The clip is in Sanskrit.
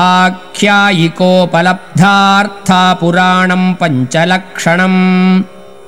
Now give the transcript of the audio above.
आख्यायिकोपलब्धार्था पुराणम् पञ्चलक्षणम्